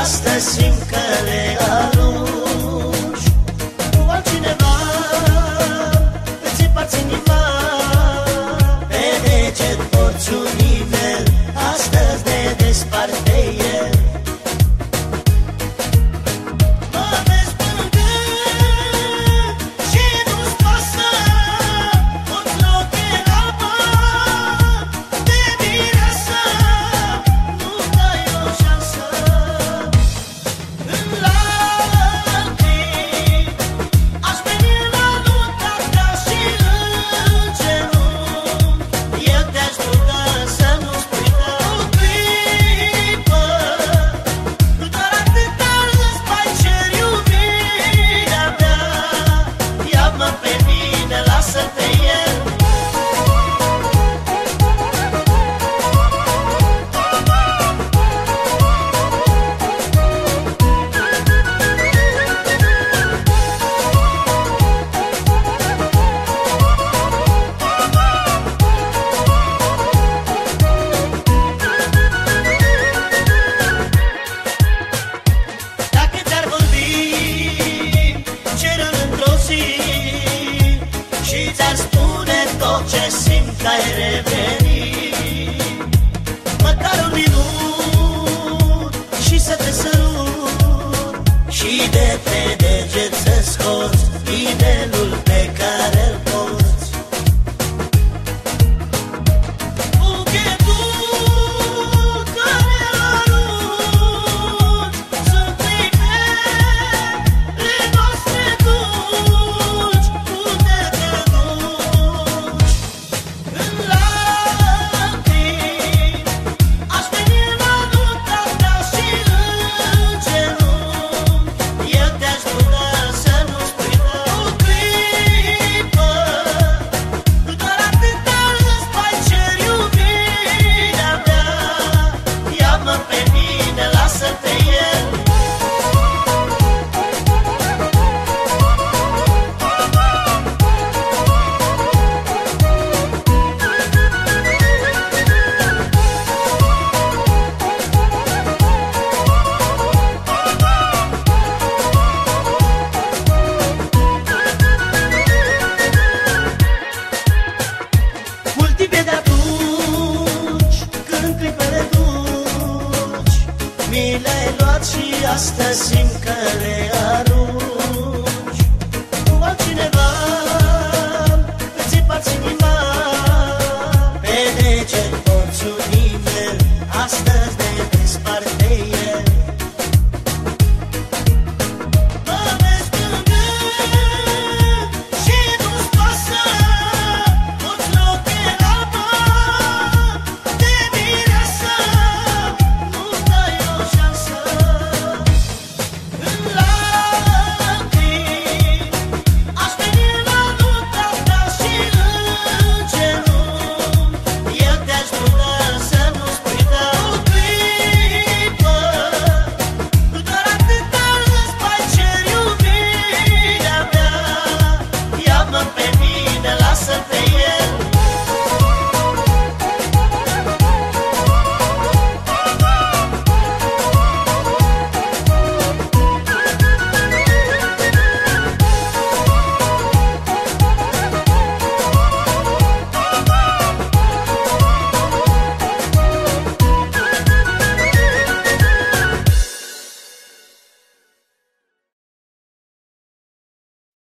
astăzi simt că le arunc n-ai revenit. Măcar un minut și să te Și de pe deget să scoți inelul pe care-l le-ai luat și asta simt că le arunc